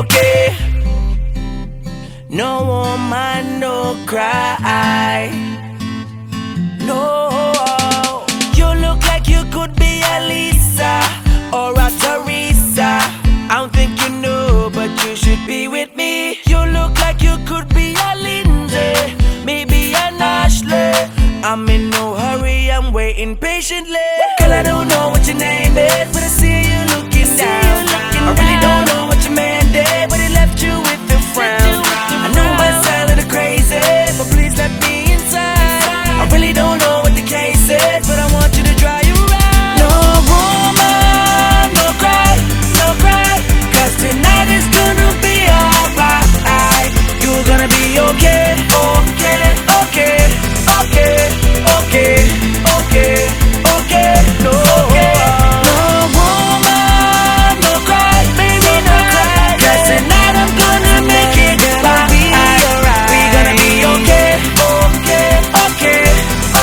okay. No woman, no cry. No, you look like you could be a Lisa or a Teresa. I don't think you know, but you should be with me. You look like you could be a Lindsay, maybe an Ashley. I'm in no hurry, I'm waiting patiently. Girl, I don't know what your name is, okay, okay, okay, okay, okay, okay, okay, no. No woman, no cry, baby, no cry. 'Cause tonight I'm gonna make it gonna be okay, okay, okay,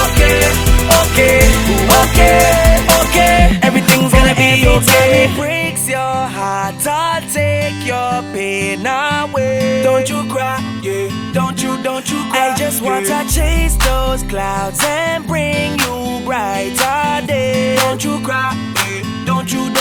okay, okay, okay, okay. Everything's gonna be okay. Your heart, I'll take your pain away. Don't you cry, yeah. Don't you, don't you cry. I just want to chase those clouds and bring you brighter days. Don't you cry, yeah. Don't you, don't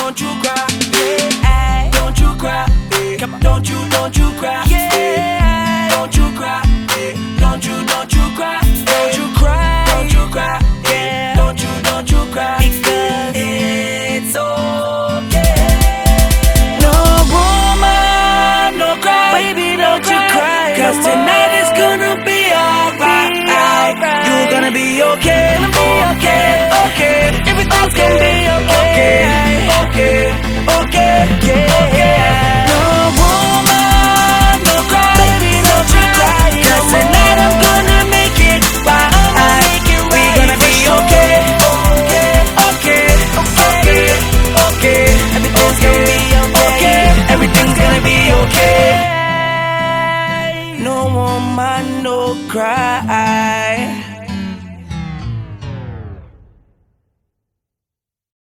no cry.